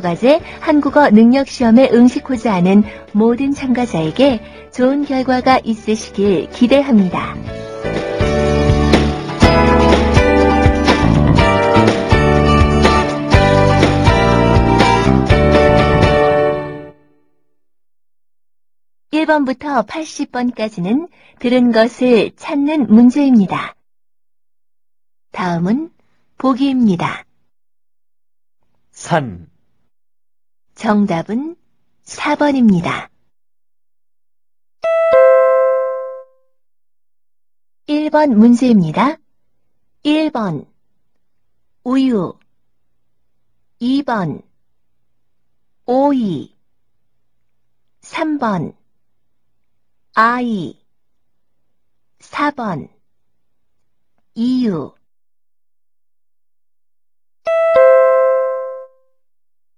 과제 한국어 능력 시험에 응시코자 하는 모든 참가자에게 좋은 결과가 있으시길 기대합니다. (1번부터) 80번까지는 들은 것을 찾는 문제입니다. 다음은 보기입니다. 산, 정답은 4번입니다. 1번 문제입니다. 1번. 우유. 2번. 오이. 3번. 아이. 4번. 이유